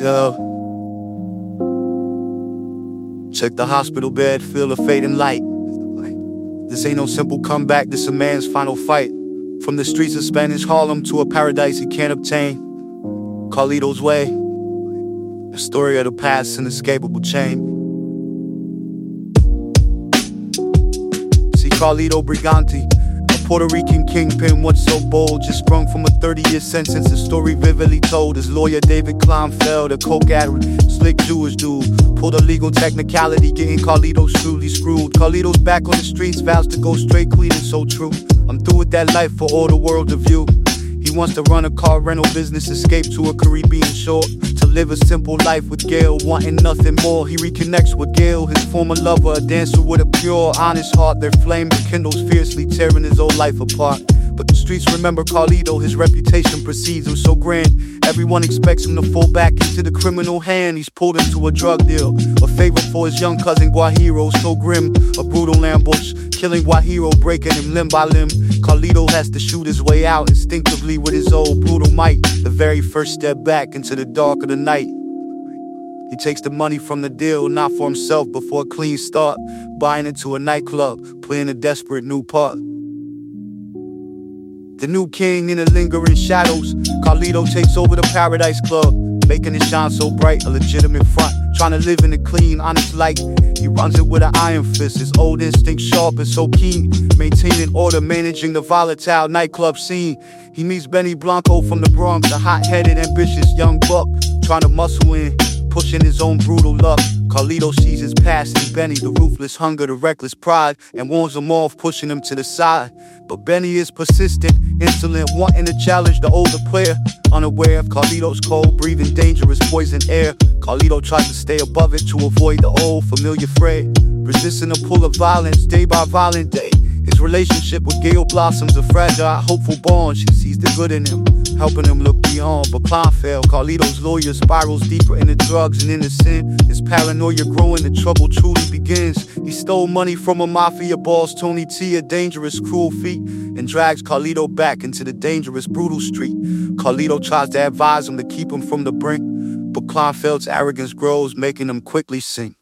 Check the hospital bed, feel the fading light. This ain't no simple comeback, this a man's final fight. From the streets of Spanish Harlem to a paradise he can't obtain. Carlito's Way, a story of the past, inescapable chain. See Carlito Brigante, a Puerto Rican kingpin once so bold, just sprung from a 30 year sentence. A story vividly told. His lawyer David Kleinfeld, a coke addict, slick Jewish dude, pulled a legal technicality, getting Carlitos truly screwed. Carlito's back on the streets, vows to go straight clean and so true. I'm through with that life for all the world to view. He wants to run a car rental business, escape to a Caribbean shore. Live a simple life with Gail, wanting nothing more. He reconnects with Gail, his former lover, a dancer with a pure, honest heart. Their flame rekindles fiercely, tearing his old life apart. But the streets remember Carlito, his reputation precedes him so grand. Everyone expects him to fall back into the criminal hand. He's pulled into a drug deal, a favor for his young cousin Guajiro, so grim. A brutal ambush, killing Guajiro, breaking him limb by limb. Carlito has to shoot his way out instinctively with his old brutal might. The very first step back into the dark of the night. He takes the money from the deal, not for himself, but for a clean start. Buying into a nightclub, playing a desperate new part. The new king in the lingering shadows. Carlito takes over the Paradise Club, making it shine so bright, a legitimate front. Trying to live in a clean, honest light. Runs it with an iron fist, his old instinct sharp and so keen. Maintaining order, managing the volatile nightclub scene. He meets Benny Blanco from the Bronx, a hot headed, ambitious young buck. Trying to muscle in, pushing his own brutal luck. Carlito sees his past in Benny, the ruthless hunger, the reckless pride, and warns him off, pushing him to the side. But Benny is persistent, insolent, wanting to challenge the older player. Unaware of Carlito's cold, breathing dangerous poison air. Carlito tries to stay above it to avoid the old familiar fray. Resisting the pull of violence day by violent day. Relationship with Gail blossoms a fragile, hopeful bond. She sees the good in him, helping him look beyond. But Kleinfeld, Carlito's lawyer, spirals deeper into drugs and into sin. His paranoia growing, the trouble truly begins. He stole money from a mafia boss, Tony T, a dangerous, cruel feat, and drags Carlito back into the dangerous, brutal street. Carlito tries to advise him to keep him from the brink, but Kleinfeld's arrogance grows, making him quickly sink.